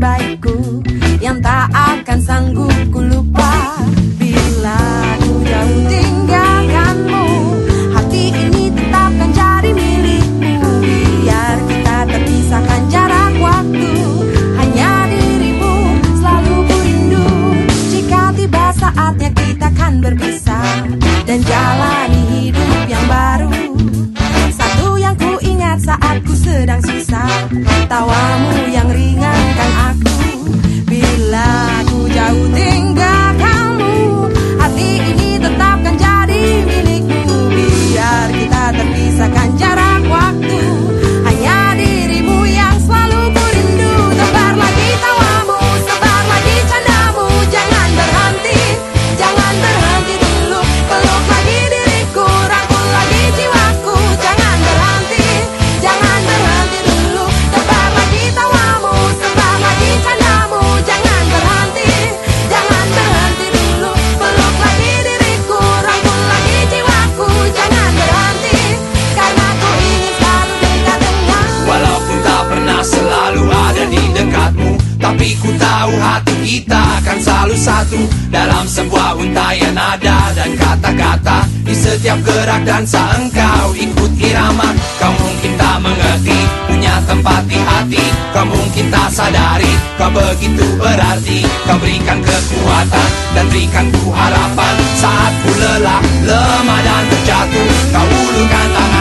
Bye. tahu hati kita akan selalu satu Dalam sebuah untayan nada dan kata-kata Di setiap gerak dan engkau ikut irama Kau mungkin tak mengerti punya tempat di hati. Kau mungkin tak sadari kau begitu berarti. Kau berikan kekuatan dan berikan ku harapan. Saat ku lelah, lemah dan terjatuh Kau ulurkan tangan.